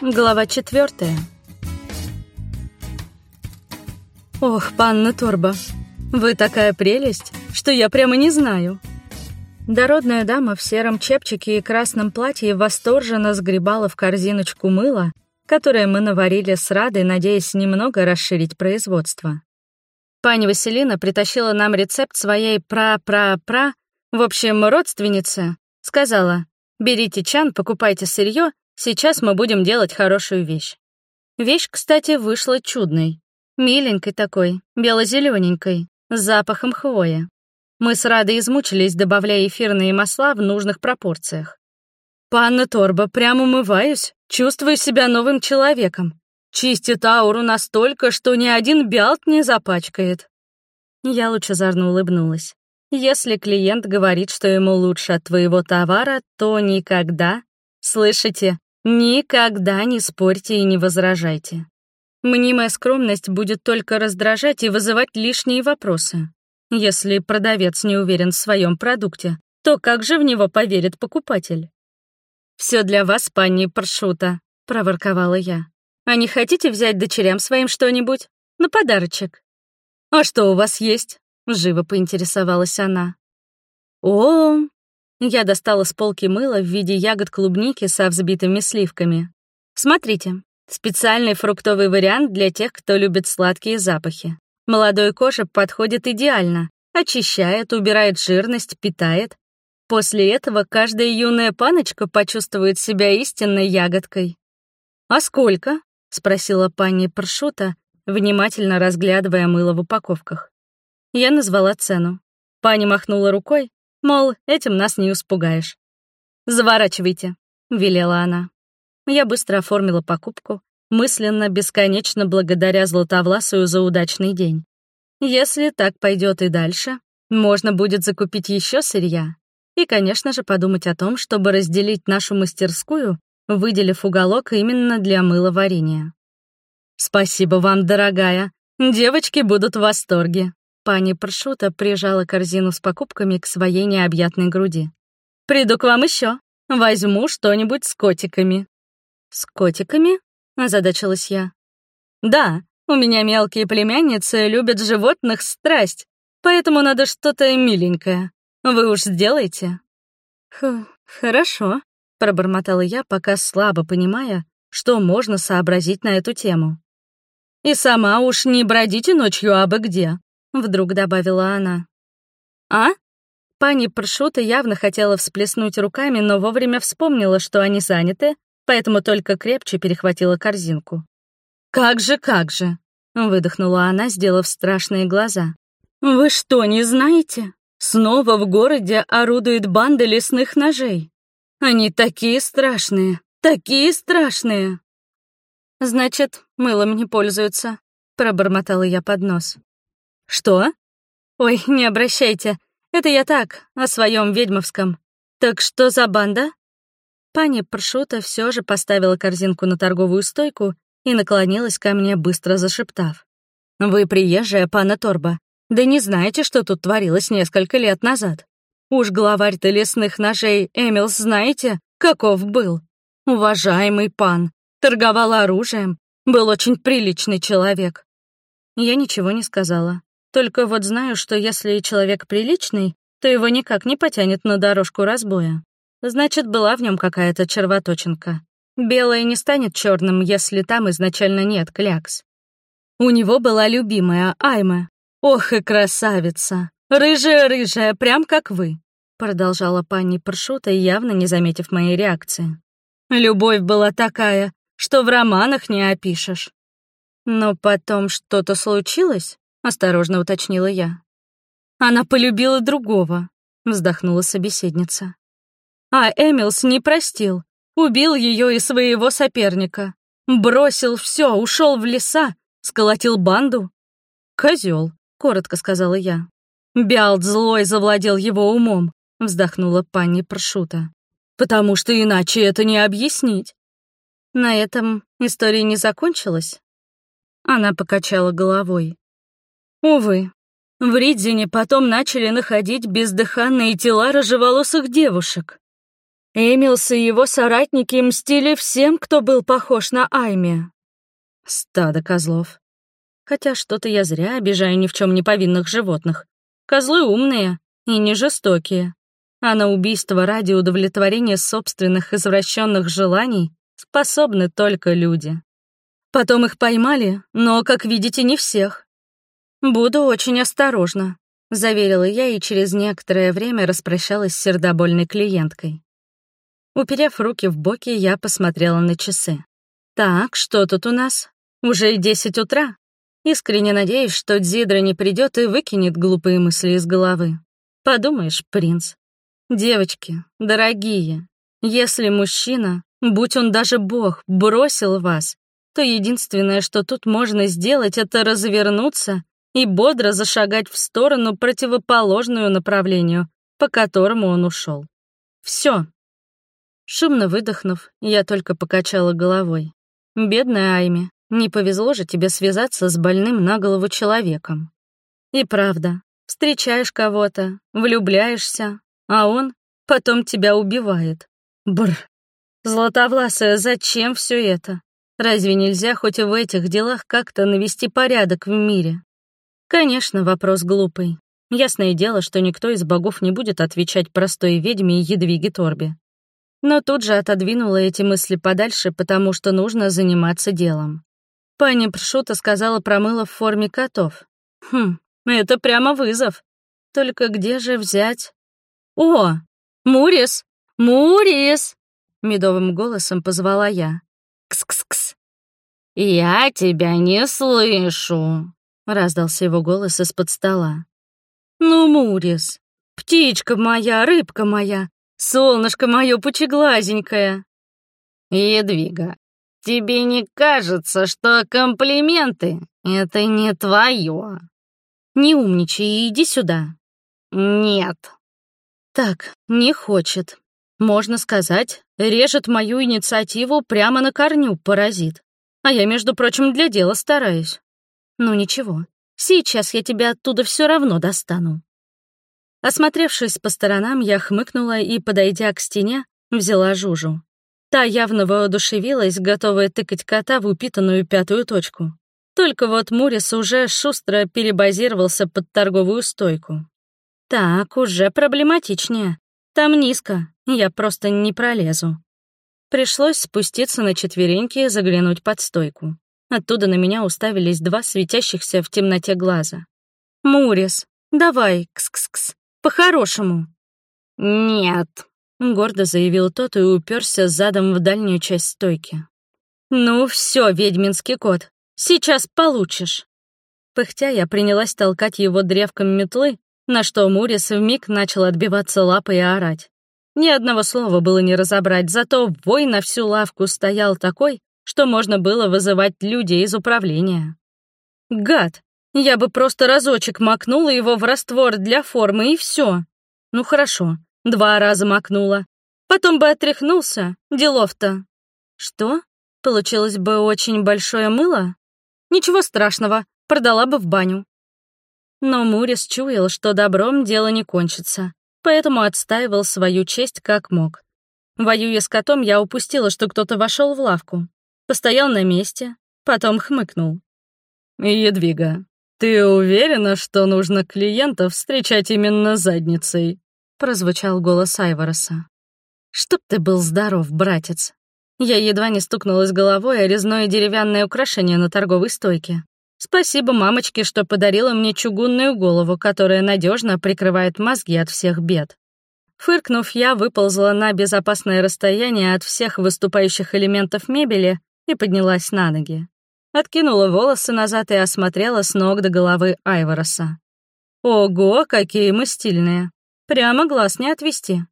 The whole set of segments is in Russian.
Глава четвертая. Ох, панна Торба, вы такая прелесть, что я прямо не знаю. Дородная дама в сером чепчике и красном платье восторженно сгребала в корзиночку мыла, которое мы наварили с Радой, надеясь немного расширить производство. Пани Василина притащила нам рецепт своей пра-пра-пра, в общем, родственницы, сказала, берите чан, покупайте сырье Сейчас мы будем делать хорошую вещь. Вещь, кстати, вышла чудной. Миленькой такой, бело-зелененькой, с запахом хвоя. Мы с Радой измучились, добавляя эфирные масла в нужных пропорциях. «Панна Торба, прямо умываюсь, чувствую себя новым человеком. Чистит ауру настолько, что ни один бялт не запачкает». Я лучезарно улыбнулась. Если клиент говорит, что ему лучше от твоего товара, то никогда, слышите, Никогда не спорьте и не возражайте. Мнимая скромность будет только раздражать и вызывать лишние вопросы. Если продавец не уверен в своем продукте, то как же в него поверит покупатель? Все для вас, пани Паршута», — проворковала я. «А не хотите взять дочерям своим что-нибудь? На подарочек?» «А что у вас есть?» — живо поинтересовалась она. «О, я достала с полки мыло в виде ягод клубники со взбитыми сливками. Смотрите, специальный фруктовый вариант для тех, кто любит сладкие запахи. Молодой коже подходит идеально. Очищает, убирает жирность, питает. После этого каждая юная паночка почувствует себя истинной ягодкой. «А сколько?» — спросила пани Паршута, внимательно разглядывая мыло в упаковках. Я назвала цену. Пани махнула рукой, Мол, этим нас не испугаешь. «Заворачивайте», — велела она. Я быстро оформила покупку, мысленно, бесконечно благодаря Златовласую за удачный день. Если так пойдет и дальше, можно будет закупить еще сырья и, конечно же, подумать о том, чтобы разделить нашу мастерскую, выделив уголок именно для мыловарения. «Спасибо вам, дорогая. Девочки будут в восторге», Пани Паршута прижала корзину с покупками к своей необъятной груди. «Приду к вам еще. Возьму что-нибудь с котиками». «С котиками?» — озадачилась я. «Да, у меня мелкие племянницы любят животных страсть, поэтому надо что-то миленькое. Вы уж сделайте». Х «Хорошо», — пробормотала я, пока слабо понимая, что можно сообразить на эту тему. «И сама уж не бродите ночью абы где. — вдруг добавила она. «А?» Пани Паршута явно хотела всплеснуть руками, но вовремя вспомнила, что они заняты, поэтому только крепче перехватила корзинку. «Как же, как же!» — выдохнула она, сделав страшные глаза. «Вы что, не знаете? Снова в городе орудует банда лесных ножей. Они такие страшные, такие страшные!» «Значит, мылом не пользуются», — пробормотала я под нос. «Что?» «Ой, не обращайте. Это я так, о своем ведьмовском. Так что за банда?» Пани Паршута все же поставила корзинку на торговую стойку и наклонилась ко мне, быстро зашептав. «Вы приезжая, пана Торба. Да не знаете, что тут творилось несколько лет назад? Уж главарь-то лесных ножей Эмилс знаете, каков был? Уважаемый пан, торговал оружием, был очень приличный человек». Я ничего не сказала. Только вот знаю, что если человек приличный, то его никак не потянет на дорожку разбоя. Значит, была в нем какая-то червоточинка. Белое не станет черным, если там изначально нет клякс. У него была любимая Айма. Ох и красавица! Рыжая-рыжая, прям как вы, продолжала пани Паршута, явно не заметив моей реакции. Любовь была такая, что в романах не опишешь. Но потом что-то случилось? — осторожно уточнила я. «Она полюбила другого», — вздохнула собеседница. «А Эмилс не простил, убил ее и своего соперника, бросил все, ушел в леса, сколотил банду». Козел, коротко сказала я. Биалт злой завладел его умом, вздохнула пани Паршута. Потому что иначе это не объяснить. На этом история не закончилась. Она покачала головой. Увы, в Ридзине потом начали находить бездыханные тела рыжеволосых девушек. Эмилс и его соратники мстили всем, кто был похож на Айми. Стадо козлов. Хотя что-то я зря обижаю ни в чем не повинных животных. Козлы умные и не жестокие. А на убийство ради удовлетворения собственных извращенных желаний способны только люди. Потом их поймали, но, как видите, не всех. Буду очень осторожна, заверила я и через некоторое время распрощалась с сердобольной клиенткой. Уперев руки в боки, я посмотрела на часы. Так, что тут у нас? Уже десять утра. Искренне надеюсь, что Дзидра не придет и выкинет глупые мысли из головы. Подумаешь, принц. Девочки, дорогие, если мужчина, будь он даже бог, бросил вас, то единственное, что тут можно сделать, это развернуться и бодро зашагать в сторону, противоположную направлению, по которому он ушел. Все, Шумно выдохнув, я только покачала головой. «Бедная Айми, не повезло же тебе связаться с больным на голову человеком. И правда, встречаешь кого-то, влюбляешься, а он потом тебя убивает. Бр. Златовласая, зачем все это? Разве нельзя хоть в этих делах как-то навести порядок в мире? Конечно, вопрос глупый. Ясное дело, что никто из богов не будет отвечать простой ведьме и едвиге Торбе но тут же отодвинула эти мысли подальше, потому что нужно заниматься делом. Пани Пшута сказала про мыло в форме котов. Хм, это прямо вызов. Только где же взять? О, Мурис! Мурис! Медовым голосом позвала я. Кс-кс-кс. «Я тебя не слышу», — раздался его голос из-под стола. «Ну, Мурис, птичка моя, рыбка моя, Солнышко мое пучеглазенькое. Едвига, тебе не кажется, что комплименты — это не твое? Не умничай и иди сюда. Нет. Так, не хочет. Можно сказать, режет мою инициативу прямо на корню, паразит. А я, между прочим, для дела стараюсь. Ну ничего, сейчас я тебя оттуда все равно достану. Осмотревшись по сторонам, я хмыкнула и, подойдя к стене, взяла Жужу. Та явно воодушевилась, готовая тыкать кота в упитанную пятую точку. Только вот Мурис уже шустро перебазировался под торговую стойку. Так, уже проблематичнее. Там низко, я просто не пролезу. Пришлось спуститься на четвереньки и заглянуть под стойку. Оттуда на меня уставились два светящихся в темноте глаза. «Мурис, давай, кс-кс-кс, по-хорошему». «Нет», — гордо заявил тот и уперся задом в дальнюю часть стойки. «Ну все, ведьминский кот, сейчас получишь». Пыхтя я принялась толкать его древком метлы, на что Мурис вмиг начал отбиваться лапой и орать. Ни одного слова было не разобрать, зато вой на всю лавку стоял такой, что можно было вызывать людей из управления. Гад! Я бы просто разочек макнула его в раствор для формы, и все. Ну хорошо, два раза макнула. Потом бы отряхнулся, делов-то. Что? Получилось бы очень большое мыло? Ничего страшного, продала бы в баню. Но Мурис чуял, что добром дело не кончится, поэтому отстаивал свою честь как мог. Воюя с котом, я упустила, что кто-то вошел в лавку. Постоял на месте, потом хмыкнул. «Едвига, «Ты уверена, что нужно клиентов встречать именно задницей?» — прозвучал голос Айвороса. «Чтоб ты был здоров, братец!» Я едва не стукнулась головой о резное деревянное украшение на торговой стойке. Спасибо мамочке, что подарила мне чугунную голову, которая надежно прикрывает мозги от всех бед. Фыркнув, я выползла на безопасное расстояние от всех выступающих элементов мебели и поднялась на ноги. Откинула волосы назад и осмотрела с ног до головы Айвороса. Ого, какие мы стильные. Прямо глаз не отвести.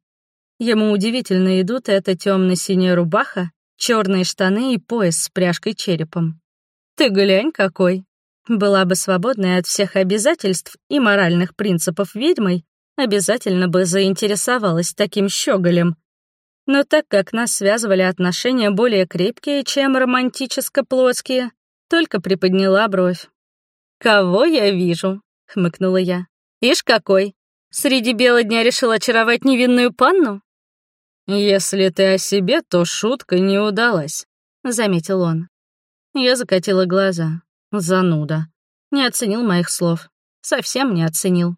Ему удивительно идут эта темно-синяя рубаха, черные штаны и пояс с пряжкой черепом. Ты глянь какой. Была бы свободной от всех обязательств и моральных принципов ведьмой, обязательно бы заинтересовалась таким щеголем. Но так как нас связывали отношения более крепкие, чем романтическо-плотские, только приподняла бровь. «Кого я вижу?» — хмыкнула я. «Ишь какой! Среди бела дня решил очаровать невинную панну?» «Если ты о себе, то шутка не удалась», — заметил он. Я закатила глаза. Зануда. Не оценил моих слов. Совсем не оценил.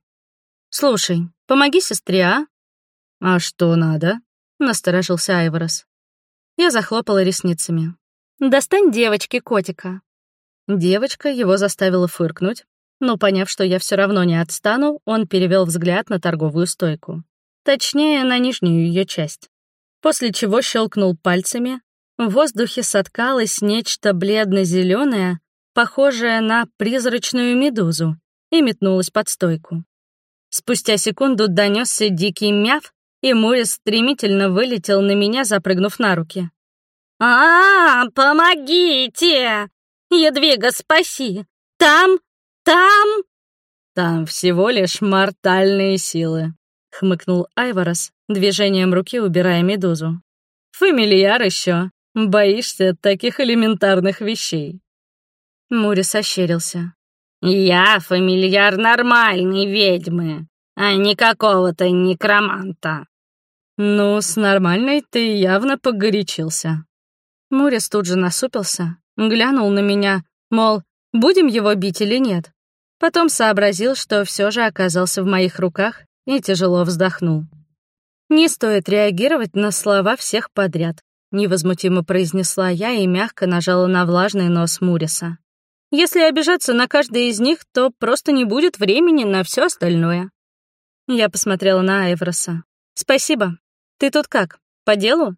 «Слушай, помоги сестре, а?» «А что надо?» — насторожился Айворос. Я захлопала ресницами. «Достань девочке котика». Девочка его заставила фыркнуть, но, поняв, что я все равно не отстану, он перевел взгляд на торговую стойку. Точнее, на нижнюю ее часть. После чего щелкнул пальцами. В воздухе соткалось нечто бледно зеленое похожее на призрачную медузу, и метнулась под стойку. Спустя секунду донесся дикий мяв, и Морис стремительно вылетел на меня, запрыгнув на руки. «А, -а помогите! Едвига, спаси! Там, там...» «Там всего лишь мортальные силы», — хмыкнул Айворос, движением руки убирая медузу. «Фамильяр еще. Боишься таких элементарных вещей». Мурис ощерился. «Я фамильяр нормальной ведьмы, а не какого-то некроманта». «Ну, с нормальной ты явно погорячился». Мурис тут же насупился, глянул на меня, мол, будем его бить или нет. Потом сообразил, что все же оказался в моих руках и тяжело вздохнул. «Не стоит реагировать на слова всех подряд», — невозмутимо произнесла я и мягко нажала на влажный нос Муриса. Если обижаться на каждый из них, то просто не будет времени на все остальное. Я посмотрела на Айвроса. «Спасибо. Ты тут как, по делу?»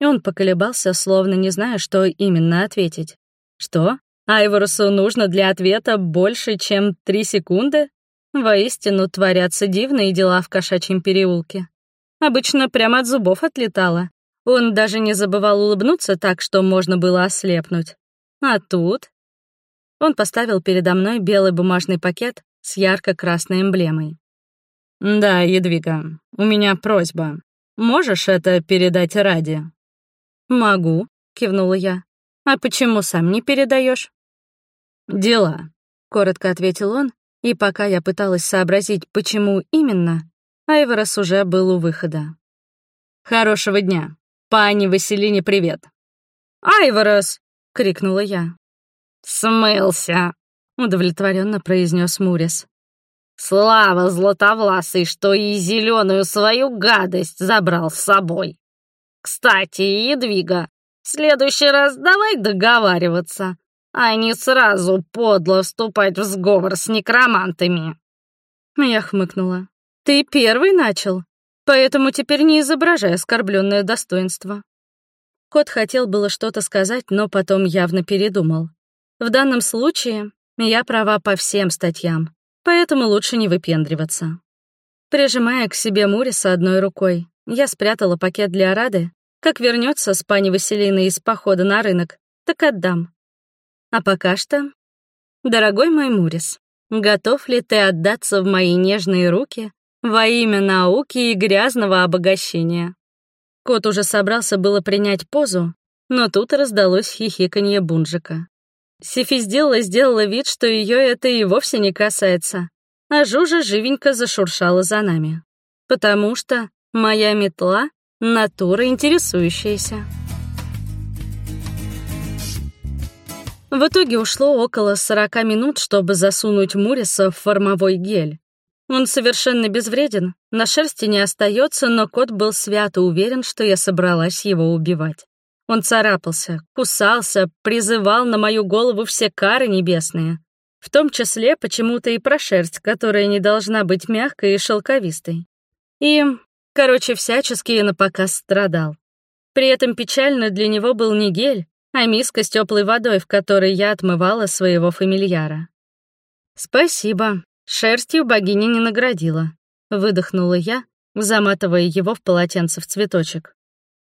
И он поколебался, словно не зная, что именно ответить. «Что? Айворусу нужно для ответа больше, чем три секунды?» Воистину творятся дивные дела в кошачьем переулке. Обычно прямо от зубов отлетало. Он даже не забывал улыбнуться так, что можно было ослепнуть. А тут он поставил передо мной белый бумажный пакет с ярко-красной эмблемой. «Да, Едвига, у меня просьба. Можешь это передать Ради?» «Могу», — кивнула я. «А почему сам не передаешь? «Дела», — коротко ответил он, и пока я пыталась сообразить, почему именно, Айворос уже был у выхода. «Хорошего дня. Пани Василине привет». «Айворос!» — крикнула я. «Смылся», — удовлетворенно произнес Мурис. «Слава Златовласый, что и зеленую свою гадость забрал с собой. Кстати, Едвига, в следующий раз давай договариваться, а не сразу подло вступать в сговор с некромантами». Я хмыкнула. «Ты первый начал, поэтому теперь не изображай оскорбленное достоинство». Кот хотел было что-то сказать, но потом явно передумал. В данном случае я права по всем статьям, поэтому лучше не выпендриваться. Прижимая к себе Муриса одной рукой, я спрятала пакет для Рады. Как вернется с пани Василиной из похода на рынок, так отдам. А пока что... Дорогой мой Мурис, готов ли ты отдаться в мои нежные руки во имя науки и грязного обогащения? Кот уже собрался было принять позу, но тут раздалось хихиканье Бунжика. Сифи сделала, сделала вид, что ее это и вовсе не касается, а Жужа живенько зашуршала за нами. Потому что моя метла — натура интересующаяся. В итоге ушло около 40 минут, чтобы засунуть Муриса в формовой гель. Он совершенно безвреден, на шерсти не остается, но кот был свято уверен, что я собралась его убивать. Он царапался, кусался, призывал на мою голову все кары небесные, в том числе почему-то и про шерсть, которая не должна быть мягкой и шелковистой. И, короче, всячески я напоказ страдал. При этом печально для него был не гель, а миска с теплой водой, в которой я отмывала своего фамильяра. «Спасибо, шерстью богиня не наградила», — выдохнула я, заматывая его в полотенце в цветочек.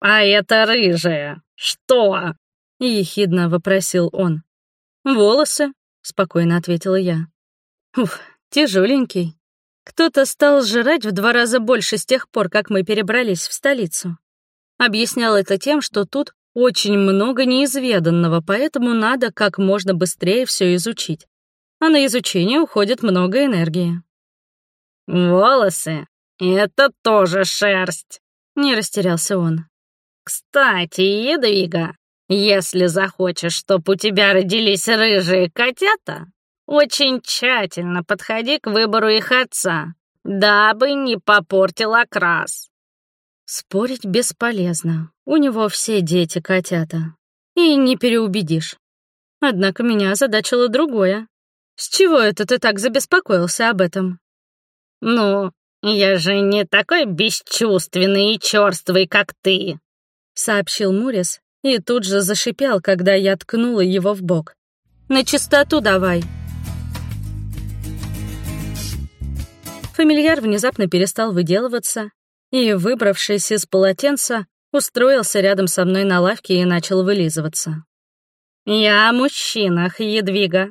«А это рыжая! Что?» — ехидно вопросил он. «Волосы», — спокойно ответила я. «Ух, тяжеленький. Кто-то стал жрать в два раза больше с тех пор, как мы перебрались в столицу. Объяснял это тем, что тут очень много неизведанного, поэтому надо как можно быстрее все изучить. А на изучение уходит много энергии. «Волосы — это тоже шерсть», — Не растерялся он. «Кстати, Едвига, если захочешь, чтоб у тебя родились рыжие котята, очень тщательно подходи к выбору их отца, дабы не попортил окрас». Спорить бесполезно. У него все дети котята. И не переубедишь. Однако меня озадачило другое. С чего это ты так забеспокоился об этом? Ну, я же не такой бесчувственный и черствый, как ты, сообщил Мурис и тут же зашипел, когда я ткнула его в бок. На чистоту давай. Фамильяр внезапно перестал выделываться и, выбравшись из полотенца, устроился рядом со мной на лавке и начал вылизываться. «Я о мужчинах, Едвига.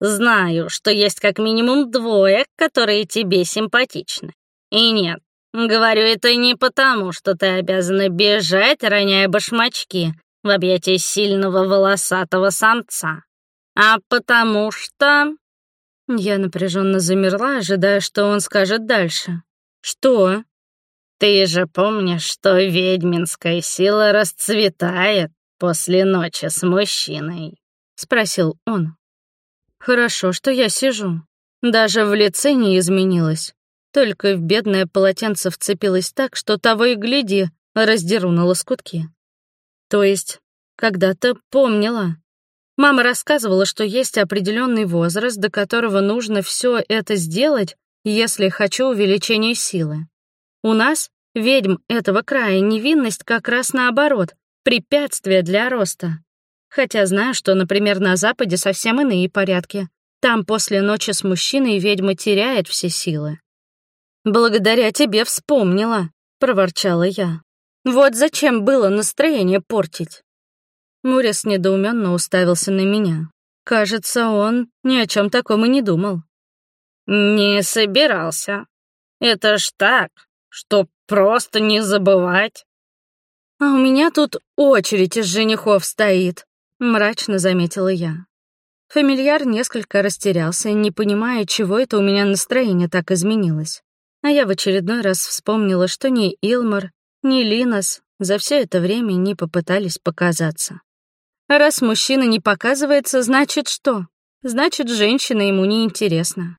Знаю, что есть как минимум двое, которые тебе симпатичны. И нет, говорю это не потому, что ты обязана бежать, роняя башмачки в объятии сильного волосатого самца, а потому что...» Я напряженно замерла, ожидая, что он скажет дальше. «Что?» «Ты же помнишь, что ведьминская сила расцветает после ночи с мужчиной?» — спросил он. «Хорошо, что я сижу. Даже в лице не изменилось. Только в бедное полотенце вцепилось так, что того и гляди, раздеру на лоскутки. То есть, когда-то помнила. Мама рассказывала, что есть определенный возраст, до которого нужно все это сделать, если хочу увеличения силы. У нас, ведьм этого края, невинность как раз наоборот, препятствие для роста. Хотя знаю, что, например, на Западе совсем иные порядки. Там после ночи с мужчиной ведьма теряет все силы. «Благодаря тебе вспомнила», — проворчала я. «Вот зачем было настроение портить?» Мурис недоуменно уставился на меня. Кажется, он ни о чем таком и не думал. «Не собирался. Это ж так, Чтоб просто не забывать. А у меня тут очередь из женихов стоит, мрачно заметила я. Фамильяр несколько растерялся, не понимая, чего это у меня настроение так изменилось. А я в очередной раз вспомнила, что ни Илмар, ни Линос за все это время не попытались показаться. раз мужчина не показывается, значит что? Значит, женщина ему не интересна.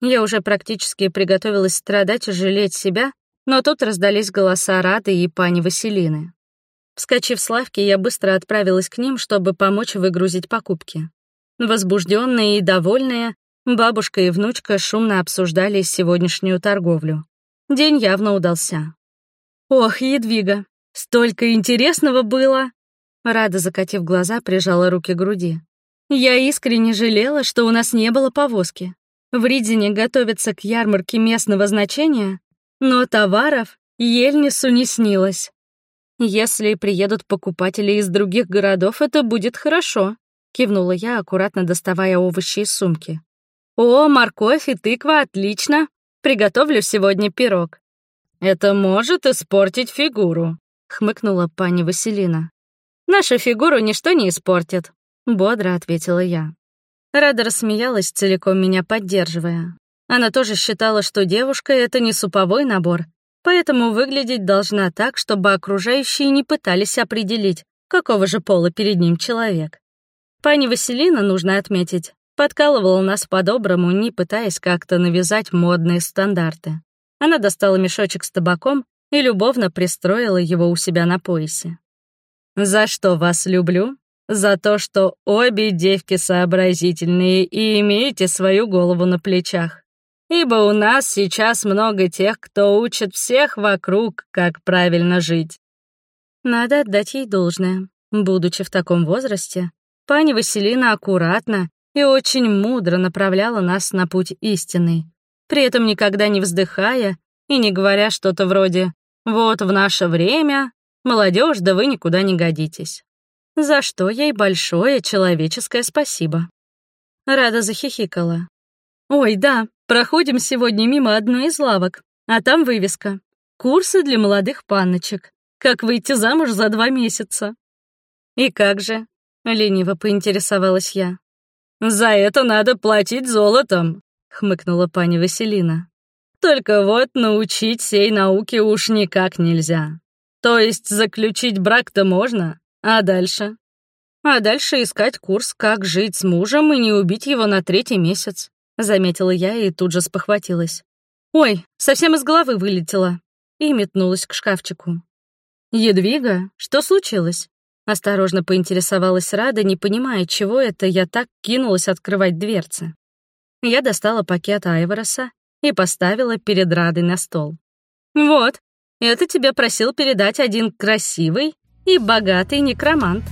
Я уже практически приготовилась страдать и жалеть себя, но тут раздались голоса Рады и пани Василины. Вскочив с лавки, я быстро отправилась к ним, чтобы помочь выгрузить покупки. Возбужденные и довольные, бабушка и внучка шумно обсуждали сегодняшнюю торговлю. День явно удался. «Ох, Едвига, столько интересного было!» Рада, закатив глаза, прижала руки к груди. «Я искренне жалела, что у нас не было повозки. В Ридине готовятся к ярмарке местного значения, но товаров Ельнису не снилось. Если приедут покупатели из других городов, это будет хорошо, кивнула я, аккуратно доставая овощи из сумки. О, морковь и тыква, отлично. Приготовлю сегодня пирог. Это может испортить фигуру, хмыкнула пани Василина. Нашу фигуру ничто не испортит, бодро ответила я. Рада рассмеялась, целиком меня поддерживая. Она тоже считала, что девушка — это не суповой набор, поэтому выглядеть должна так, чтобы окружающие не пытались определить, какого же пола перед ним человек. Пани Василина, нужно отметить, подкалывала нас по-доброму, не пытаясь как-то навязать модные стандарты. Она достала мешочек с табаком и любовно пристроила его у себя на поясе. «За что вас люблю? За то, что обе девки сообразительные и имеете свою голову на плечах. Ибо у нас сейчас много тех, кто учит всех вокруг, как правильно жить. Надо отдать ей должное. Будучи в таком возрасте, пани Василина аккуратно и очень мудро направляла нас на путь истинный, при этом никогда не вздыхая и не говоря что-то вроде «Вот в наше время, молодежь, да вы никуда не годитесь» за что ей большое человеческое спасибо. Рада захихикала. «Ой, да, проходим сегодня мимо одной из лавок, а там вывеска. Курсы для молодых панночек. Как выйти замуж за два месяца». «И как же?» — лениво поинтересовалась я. «За это надо платить золотом», — хмыкнула пани Василина. Только вот научить сей науке уж никак нельзя. То есть заключить брак-то можно, а дальше? А дальше искать курс, как жить с мужем и не убить его на третий месяц, заметила я и тут же спохватилась. Ой, совсем из головы вылетела. И метнулась к шкафчику. «Едвига, что случилось?» Осторожно поинтересовалась Рада, не понимая, чего это я так кинулась открывать дверцы. Я достала пакет Айвороса и поставила перед Радой на стол. «Вот, это тебе просил передать один красивый и богатый некромант».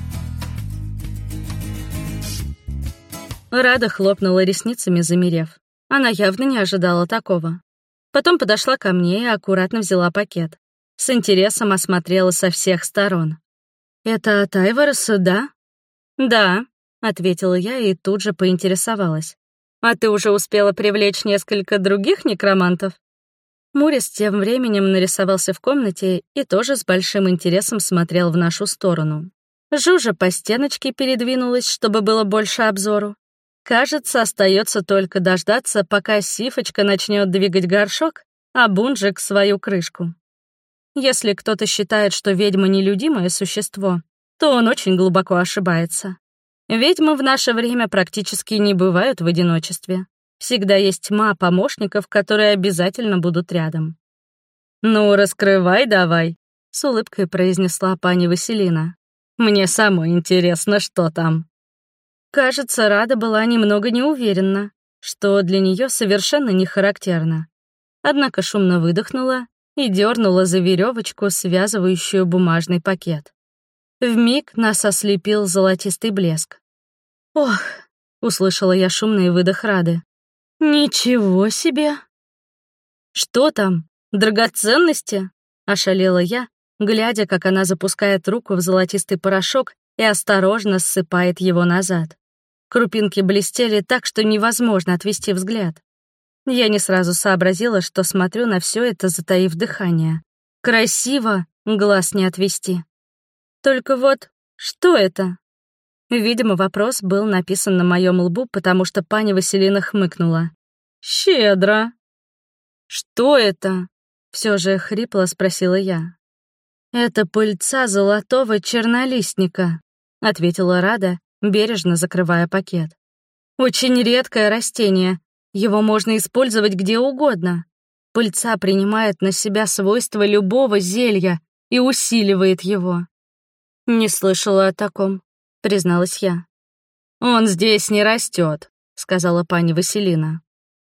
Рада хлопнула ресницами, замерев. Она явно не ожидала такого. Потом подошла ко мне и аккуратно взяла пакет. С интересом осмотрела со всех сторон. «Это от Айвороса, да?» «Да», — ответила я и тут же поинтересовалась. «А ты уже успела привлечь несколько других некромантов?» Мурис тем временем нарисовался в комнате и тоже с большим интересом смотрел в нашу сторону. Жужа по стеночке передвинулась, чтобы было больше обзору. Кажется, остается только дождаться, пока Сифочка начнет двигать горшок, а Бунжик — свою крышку. Если кто-то считает, что ведьма — нелюдимое существо, то он очень глубоко ошибается. Ведьмы в наше время практически не бывают в одиночестве. Всегда есть тьма помощников, которые обязательно будут рядом. «Ну, раскрывай давай», — с улыбкой произнесла пани Василина. «Мне самой интересно, что там». Кажется, Рада была немного неуверена, что для нее совершенно не характерно. Однако шумно выдохнула и дернула за веревочку, связывающую бумажный пакет. В миг нас ослепил золотистый блеск. «Ох!» — услышала я шумный выдох Рады. «Ничего себе!» «Что там? Драгоценности?» — ошалела я, глядя, как она запускает руку в золотистый порошок и осторожно ссыпает его назад. Крупинки блестели так, что невозможно отвести взгляд. Я не сразу сообразила, что смотрю на все это, затаив дыхание. Красиво, глаз не отвести. Только вот, что это? Видимо, вопрос был написан на моем лбу, потому что пани Василина хмыкнула. «Щедро!» «Что это?» — все же хрипло спросила я. «Это пыльца золотого чернолистника», — ответила Рада, бережно закрывая пакет. «Очень редкое растение, его можно использовать где угодно. Пыльца принимает на себя свойства любого зелья и усиливает его. «Не слышала о таком», — призналась я. «Он здесь не растет», — сказала пани Василина.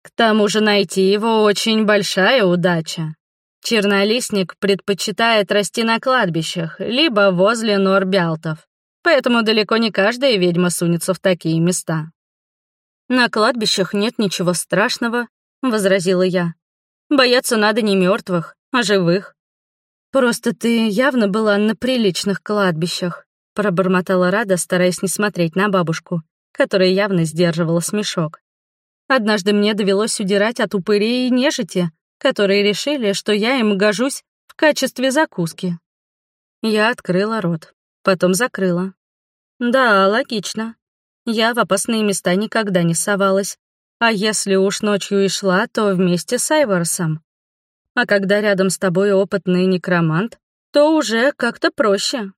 «К тому же найти его очень большая удача. Чернолистник предпочитает расти на кладбищах, либо возле норбялтов, поэтому далеко не каждая ведьма сунется в такие места». «На кладбищах нет ничего страшного», — возразила я. «Бояться надо не мертвых, а живых». «Просто ты явно была на приличных кладбищах», — пробормотала Рада, стараясь не смотреть на бабушку, которая явно сдерживала смешок. «Однажды мне довелось удирать от упырей и нежити, которые решили, что я им гожусь в качестве закуски». Я открыла рот, потом закрыла. «Да, логично. Я в опасные места никогда не совалась. А если уж ночью и шла, то вместе с Айворсом. А когда рядом с тобой опытный некромант, то уже как-то проще.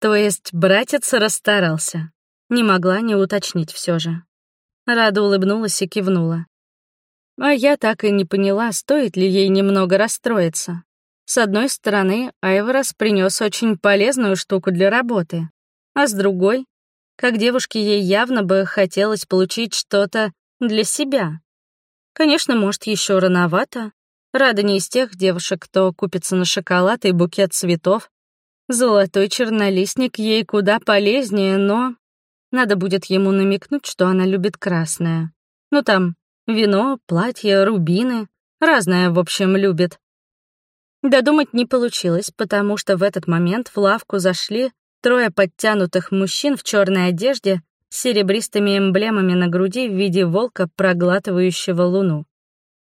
То есть братец расстарался. Не могла не уточнить все же. Рада улыбнулась и кивнула. А я так и не поняла, стоит ли ей немного расстроиться. С одной стороны, Айворос принес очень полезную штуку для работы, а с другой как девушке ей явно бы хотелось получить что-то для себя. Конечно, может, еще рановато. Рада не из тех девушек, кто купится на шоколад и букет цветов. Золотой чернолистник ей куда полезнее, но... Надо будет ему намекнуть, что она любит красное. Ну там, вино, платье, рубины. Разное, в общем, любит. Додумать не получилось, потому что в этот момент в лавку зашли Трое подтянутых мужчин в черной одежде с серебристыми эмблемами на груди в виде волка, проглатывающего луну.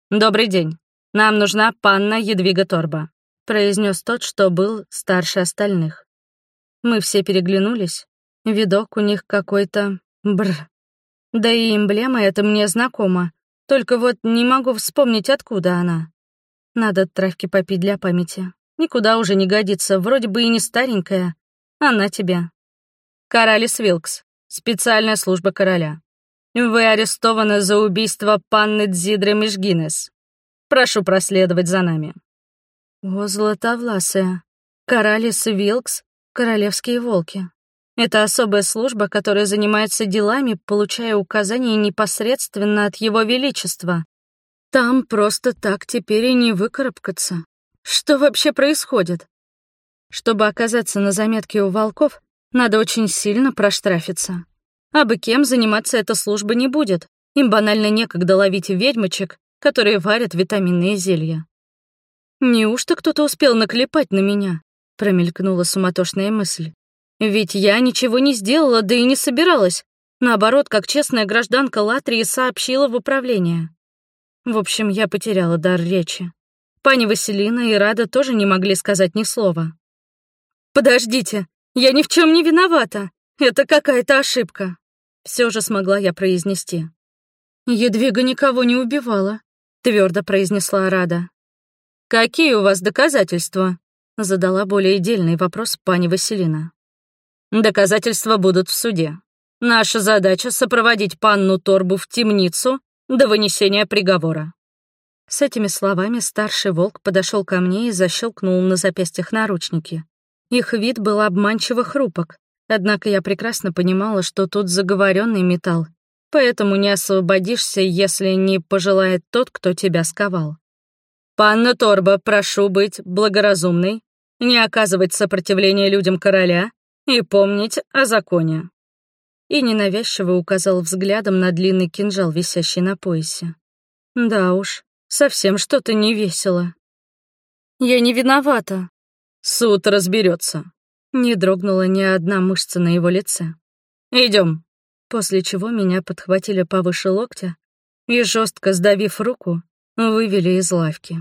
«Добрый день. Нам нужна панна Едвига Торба», — произнес тот, что был старше остальных. Мы все переглянулись. Видок у них какой-то... Бр. Да и эмблема эта мне знакома. Только вот не могу вспомнить, откуда она. Надо травки попить для памяти. Никуда уже не годится, вроде бы и не старенькая. Она тебя. Каралис Вилкс, специальная служба короля. Вы арестованы за убийство панны Дзидры Межгинес. Прошу проследовать за нами. О, златовласая. Каралис Вилкс, королевские волки. Это особая служба, которая занимается делами, получая указания непосредственно от Его Величества. Там просто так теперь и не выкарабкаться. Что вообще происходит? Чтобы оказаться на заметке у волков, надо очень сильно проштрафиться. А бы кем заниматься эта служба не будет. Им банально некогда ловить ведьмочек, которые варят витаминные зелья. «Неужто кто-то успел наклепать на меня?» — промелькнула суматошная мысль. Ведь я ничего не сделала, да и не собиралась. Наоборот, как честная гражданка Латрии сообщила в управление. В общем, я потеряла дар речи. Пани Василина и Рада тоже не могли сказать ни слова. «Подождите, я ни в чем не виновата. Это какая-то ошибка». Все же смогла я произнести. «Едвига никого не убивала», — твердо произнесла Рада. «Какие у вас доказательства?» — задала более дельный вопрос пани Василина. Доказательства будут в суде. Наша задача — сопроводить панну Торбу в темницу до вынесения приговора». С этими словами старший волк подошел ко мне и защелкнул на запястьях наручники. Их вид был обманчиво хрупок, однако я прекрасно понимала, что тут заговоренный металл, поэтому не освободишься, если не пожелает тот, кто тебя сковал. «Панна Торба, прошу быть благоразумной, не оказывать сопротивления людям короля и помнить о законе». И ненавязчиво указал взглядом на длинный кинжал, висящий на поясе. «Да уж, совсем что-то не весело». «Я не виновата». «Суд разберется. Не дрогнула ни одна мышца на его лице. Идем. После чего меня подхватили повыше локтя и, жестко сдавив руку, вывели из лавки.